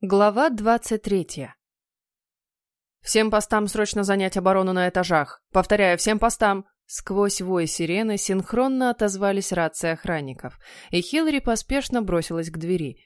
Глава 23. «Всем постам срочно занять оборону на этажах. Повторяю, всем постам!» Сквозь вой сирены синхронно отозвались рации охранников, и Хиллари поспешно бросилась к двери.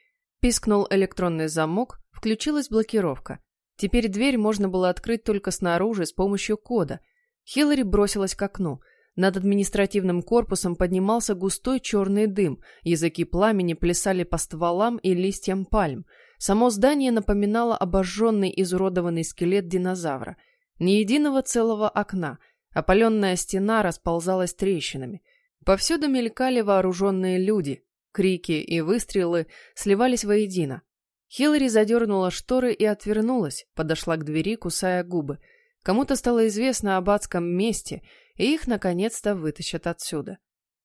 Пискнул электронный замок, включилась блокировка. Теперь дверь можно было открыть только снаружи с помощью кода. Хиллари бросилась к окну. Над административным корпусом поднимался густой черный дым, языки пламени плясали по стволам и листьям пальм – Само здание напоминало обожженный изуродованный скелет динозавра. Ни единого целого окна, опаленная стена расползалась трещинами. Повсюду мелькали вооруженные люди. Крики и выстрелы сливались воедино. Хиллари задернула шторы и отвернулась, подошла к двери, кусая губы. Кому-то стало известно об адском месте, и их наконец-то вытащат отсюда.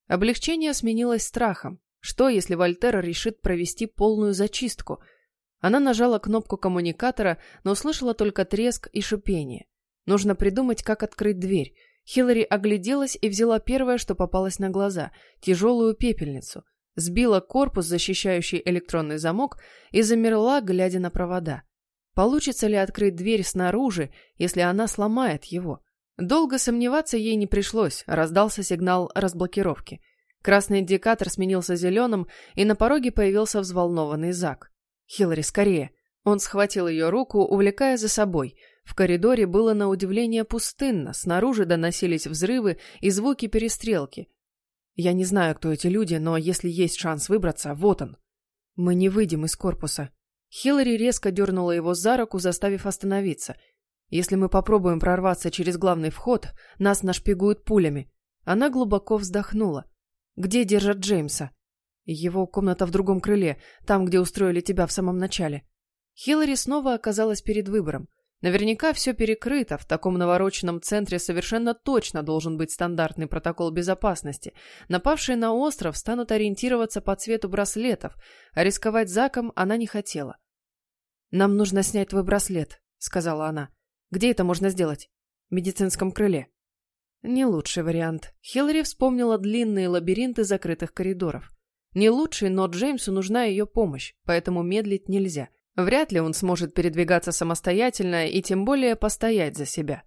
Облегчение сменилось страхом. Что, если Вольтера решит провести полную зачистку – она нажала кнопку коммуникатора, но услышала только треск и шипение. Нужно придумать, как открыть дверь. Хиллари огляделась и взяла первое, что попалось на глаза – тяжелую пепельницу. Сбила корпус, защищающий электронный замок, и замерла, глядя на провода. Получится ли открыть дверь снаружи, если она сломает его? Долго сомневаться ей не пришлось, раздался сигнал разблокировки. Красный индикатор сменился зеленым, и на пороге появился взволнованный Зак. «Хиллари, скорее!» Он схватил ее руку, увлекая за собой. В коридоре было на удивление пустынно, снаружи доносились взрывы и звуки перестрелки. «Я не знаю, кто эти люди, но если есть шанс выбраться, вот он!» «Мы не выйдем из корпуса». Хиллари резко дернула его за руку, заставив остановиться. «Если мы попробуем прорваться через главный вход, нас нашпигуют пулями». Она глубоко вздохнула. «Где держат Джеймса?» Его комната в другом крыле, там, где устроили тебя в самом начале. Хиллари снова оказалась перед выбором. Наверняка все перекрыто, в таком навороченном центре совершенно точно должен быть стандартный протокол безопасности. Напавшие на остров станут ориентироваться по цвету браслетов, а рисковать Заком она не хотела. «Нам нужно снять твой браслет», — сказала она. «Где это можно сделать?» «В медицинском крыле». Не лучший вариант. Хиллари вспомнила длинные лабиринты закрытых коридоров. Не лучший, но Джеймсу нужна ее помощь, поэтому медлить нельзя. Вряд ли он сможет передвигаться самостоятельно и тем более постоять за себя.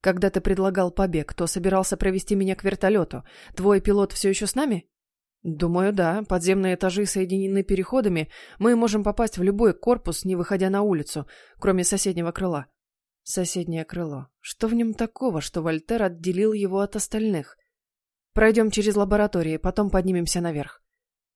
Когда ты предлагал побег, то собирался провести меня к вертолету. Твой пилот все еще с нами? Думаю, да. Подземные этажи соединены переходами. Мы можем попасть в любой корпус, не выходя на улицу, кроме соседнего крыла. Соседнее крыло. Что в нем такого, что Вольтер отделил его от остальных? Пройдем через лаборатории, потом поднимемся наверх.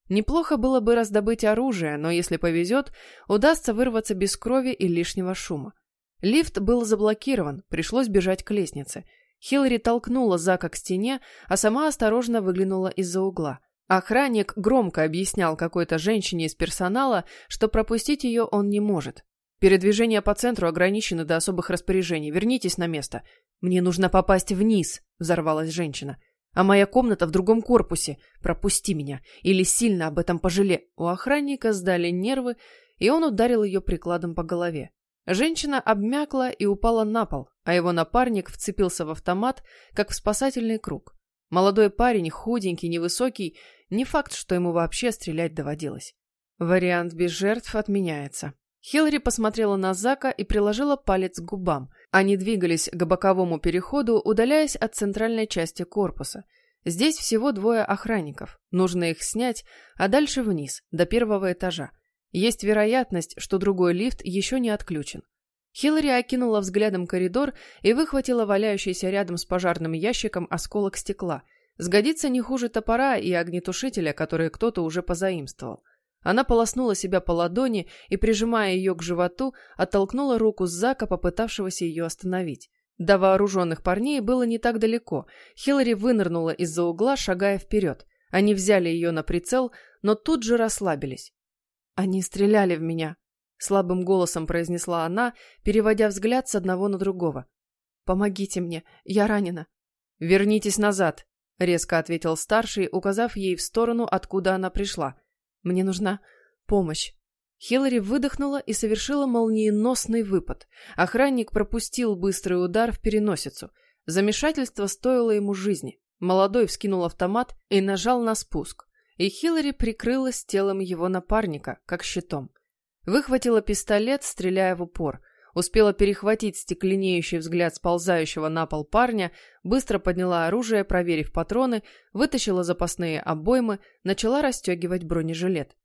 Неплохо было бы раздобыть оружие, но если повезет, удастся вырваться без крови и лишнего шума. Лифт был заблокирован, пришлось бежать к лестнице. Хиллари толкнула Зака к стене, а сама осторожно выглянула из-за угла. Охранник громко объяснял какой-то женщине из персонала, что пропустить ее он не может. Передвижения по центру ограничены до особых распоряжений. Вернитесь на место. Мне нужно попасть вниз, взорвалась женщина. А моя комната в другом корпусе. Пропусти меня. Или сильно об этом пожале. У охранника сдали нервы, и он ударил ее прикладом по голове. Женщина обмякла и упала на пол, а его напарник вцепился в автомат, как в спасательный круг. Молодой парень, худенький, невысокий, не факт, что ему вообще стрелять доводилось. Вариант без жертв отменяется. Хиллари посмотрела на Зака и приложила палец к губам. Они двигались к боковому переходу, удаляясь от центральной части корпуса. Здесь всего двое охранников. Нужно их снять, а дальше вниз, до первого этажа. Есть вероятность, что другой лифт еще не отключен. Хиллари окинула взглядом коридор и выхватила валяющийся рядом с пожарным ящиком осколок стекла. Сгодится не хуже топора и огнетушителя, которые кто-то уже позаимствовал. Она полоснула себя по ладони и, прижимая ее к животу, оттолкнула руку Зака, попытавшегося ее остановить. До вооруженных парней было не так далеко. Хиллари вынырнула из-за угла, шагая вперед. Они взяли ее на прицел, но тут же расслабились. «Они стреляли в меня», — слабым голосом произнесла она, переводя взгляд с одного на другого. «Помогите мне, я ранена». «Вернитесь назад», — резко ответил старший, указав ей в сторону, откуда она пришла. Мне нужна помощь. Хиллари выдохнула и совершила молниеносный выпад. Охранник пропустил быстрый удар в переносицу. Замешательство стоило ему жизни. Молодой вскинул автомат и нажал на спуск. И Хиллари прикрылась телом его напарника, как щитом. Выхватила пистолет, стреляя в упор. Успела перехватить стекленеющий взгляд сползающего на пол парня, быстро подняла оружие, проверив патроны, вытащила запасные обоймы, начала расстегивать бронежилет.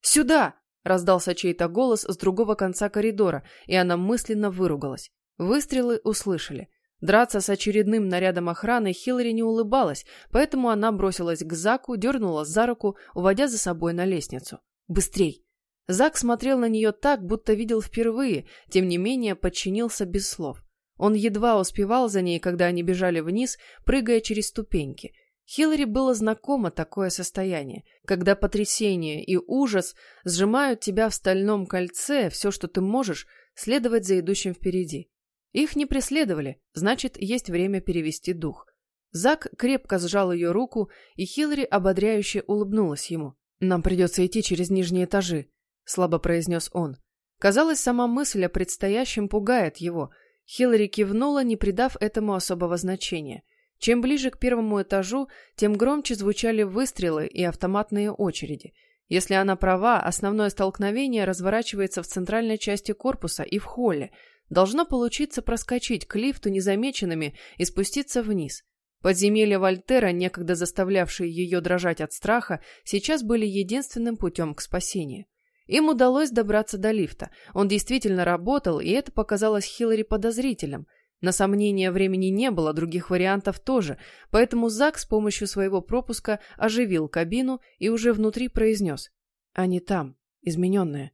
«Сюда!» — раздался чей-то голос с другого конца коридора, и она мысленно выругалась. Выстрелы услышали. Драться с очередным нарядом охраны Хиллари не улыбалась, поэтому она бросилась к Заку, дернула за руку, уводя за собой на лестницу. «Быстрей!» Зак смотрел на нее так, будто видел впервые, тем не менее подчинился без слов. Он едва успевал за ней, когда они бежали вниз, прыгая через ступеньки. Хиллари было знакомо такое состояние, когда потрясение и ужас сжимают тебя в стальном кольце, все, что ты можешь, следовать за идущим впереди. Их не преследовали, значит, есть время перевести дух. Зак крепко сжал ее руку, и Хиллари ободряюще улыбнулась ему. «Нам придется идти через нижние этажи», — слабо произнес он. Казалось, сама мысль о предстоящем пугает его. Хиллари кивнула, не придав этому особого значения. Чем ближе к первому этажу, тем громче звучали выстрелы и автоматные очереди. Если она права, основное столкновение разворачивается в центральной части корпуса и в холле — Должно получиться проскочить к лифту незамеченными и спуститься вниз. Подземелья Вольтера, некогда заставлявшие ее дрожать от страха, сейчас были единственным путем к спасению. Им удалось добраться до лифта. Он действительно работал, и это показалось Хиллари подозрительным. На сомнение времени не было, других вариантов тоже, поэтому Зак с помощью своего пропуска оживил кабину и уже внутри произнес «Они там, измененные».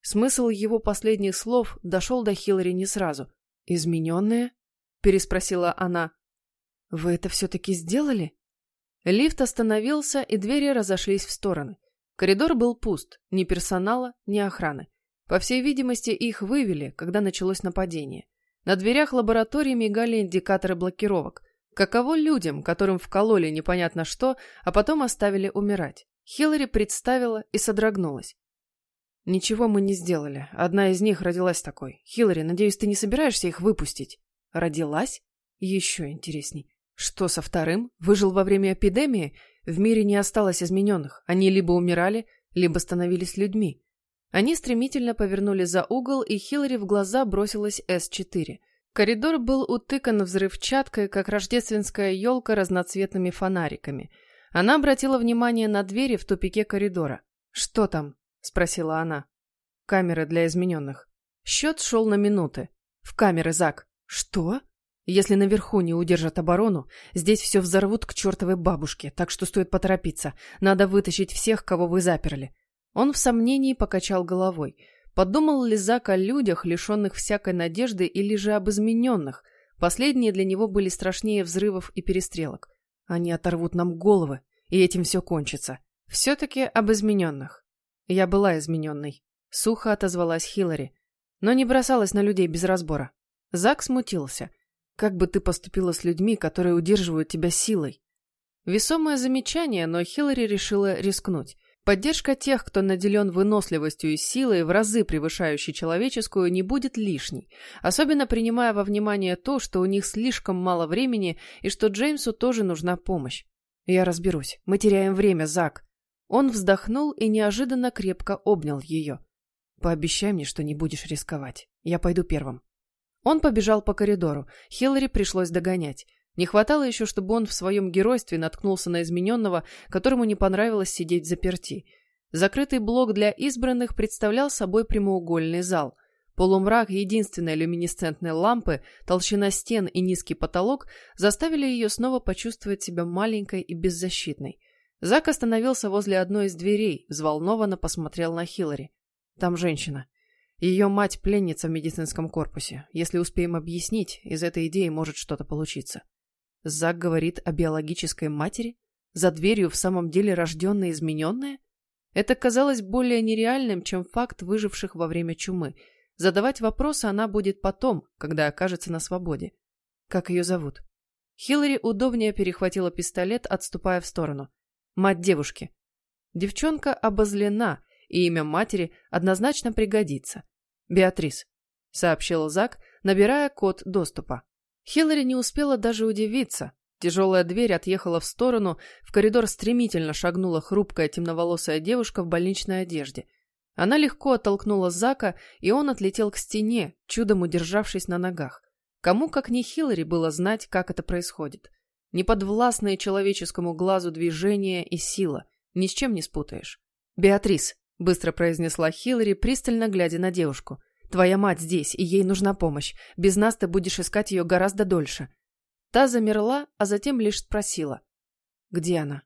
Смысл его последних слов дошел до Хиллари не сразу. «Измененные?» – переспросила она. «Вы это все-таки сделали?» Лифт остановился, и двери разошлись в стороны. Коридор был пуст, ни персонала, ни охраны. По всей видимости, их вывели, когда началось нападение. На дверях лаборатории мигали индикаторы блокировок. Каково людям, которым вкололи непонятно что, а потом оставили умирать? Хиллари представила и содрогнулась. «Ничего мы не сделали. Одна из них родилась такой. Хиллари, надеюсь, ты не собираешься их выпустить?» «Родилась?» «Еще интересней. Что со вторым? Выжил во время эпидемии? В мире не осталось измененных. Они либо умирали, либо становились людьми». Они стремительно повернули за угол, и Хиллари в глаза бросилась С-4. Коридор был утыкан взрывчаткой, как рождественская елка разноцветными фонариками. Она обратила внимание на двери в тупике коридора. «Что там?» — спросила она. «Камеры для измененных». Счет шел на минуты. «В камеры, Зак». «Что?» «Если наверху не удержат оборону, здесь все взорвут к чертовой бабушке, так что стоит поторопиться. Надо вытащить всех, кого вы заперли». Он в сомнении покачал головой. Подумал ли Зак о людях, лишенных всякой надежды, или же об измененных? Последние для него были страшнее взрывов и перестрелок. Они оторвут нам головы, и этим все кончится. Все-таки об измененных. Я была измененной. Сухо отозвалась Хиллари. Но не бросалась на людей без разбора. Зак смутился. Как бы ты поступила с людьми, которые удерживают тебя силой? Весомое замечание, но Хиллари решила рискнуть. Поддержка тех, кто наделен выносливостью и силой, в разы превышающей человеческую, не будет лишней, особенно принимая во внимание то, что у них слишком мало времени и что Джеймсу тоже нужна помощь. «Я разберусь. Мы теряем время, Зак», он вздохнул и неожиданно крепко обнял ее. «Пообещай мне, что не будешь рисковать. Я пойду первым». Он побежал по коридору. Хиллари пришлось догонять. Не хватало еще, чтобы он в своем геройстве наткнулся на измененного, которому не понравилось сидеть заперти. Закрытый блок для избранных представлял собой прямоугольный зал. Полумрак единственной люминесцентной лампы, толщина стен и низкий потолок заставили ее снова почувствовать себя маленькой и беззащитной. Зак остановился возле одной из дверей, взволнованно посмотрел на Хиллари. Там женщина. Ее мать пленница в медицинском корпусе. Если успеем объяснить, из этой идеи может что-то получиться. Зак говорит о биологической матери? За дверью в самом деле рожденная измененная? Это казалось более нереальным, чем факт выживших во время чумы. Задавать вопросы она будет потом, когда окажется на свободе. Как ее зовут? Хиллари удобнее перехватила пистолет, отступая в сторону. Мать девушки. Девчонка обозлена, и имя матери однозначно пригодится. Беатрис, сообщил Зак, набирая код доступа. Хиллари не успела даже удивиться. Тяжелая дверь отъехала в сторону, в коридор стремительно шагнула хрупкая темноволосая девушка в больничной одежде. Она легко оттолкнула Зака, и он отлетел к стене, чудом удержавшись на ногах. Кому, как не Хиллари, было знать, как это происходит. Неподвластные человеческому глазу движения и сила. Ни с чем не спутаешь. «Беатрис», — быстро произнесла Хиллари, пристально глядя на девушку. «Твоя мать здесь, и ей нужна помощь. Без нас ты будешь искать ее гораздо дольше». Та замерла, а затем лишь спросила. «Где она?»